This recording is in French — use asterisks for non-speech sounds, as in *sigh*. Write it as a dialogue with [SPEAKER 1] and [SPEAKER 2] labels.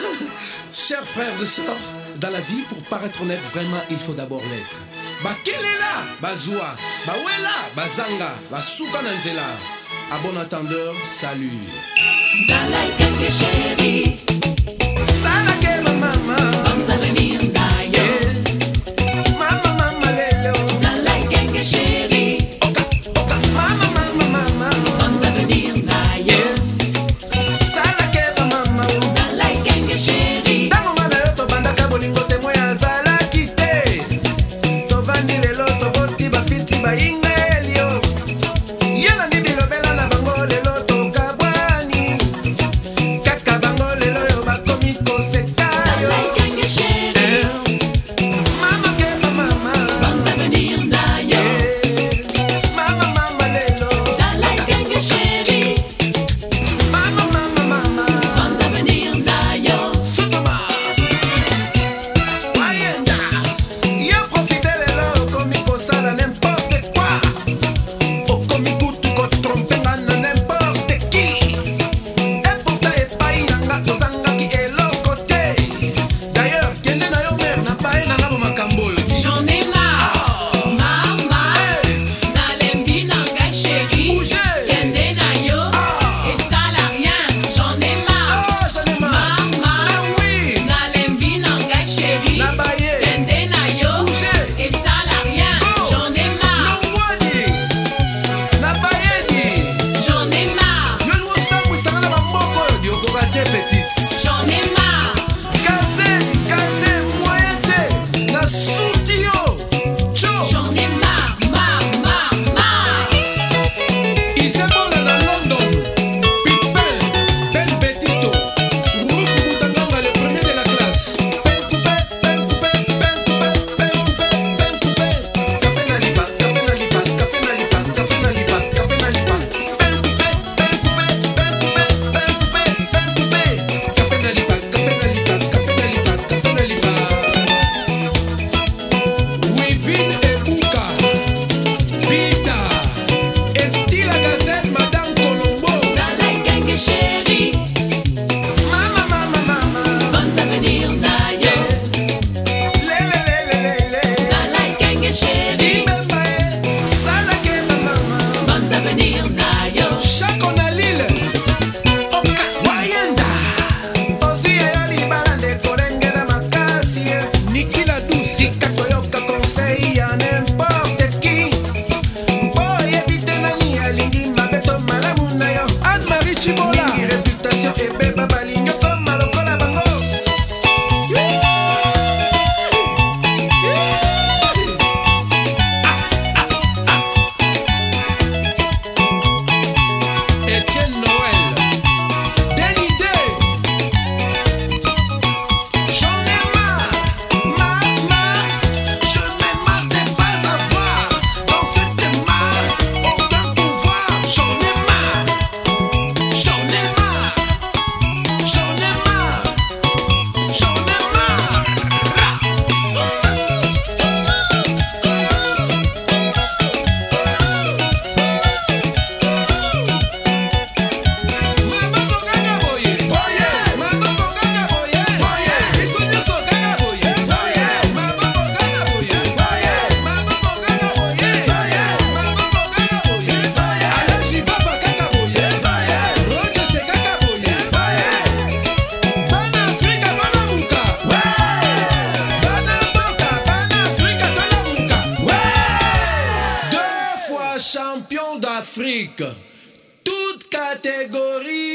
[SPEAKER 1] *laughs* Chers frères et sœurs, dans la vie, pour paraître honnête, vraiment, il faut d'abord l'être. bakelela bah, bazwa bawela bazanga basuka na nzela à bon entendeur salut. Ibaín ndenge na yo mer na paye nanga bo makambo oyo. toute catégorie.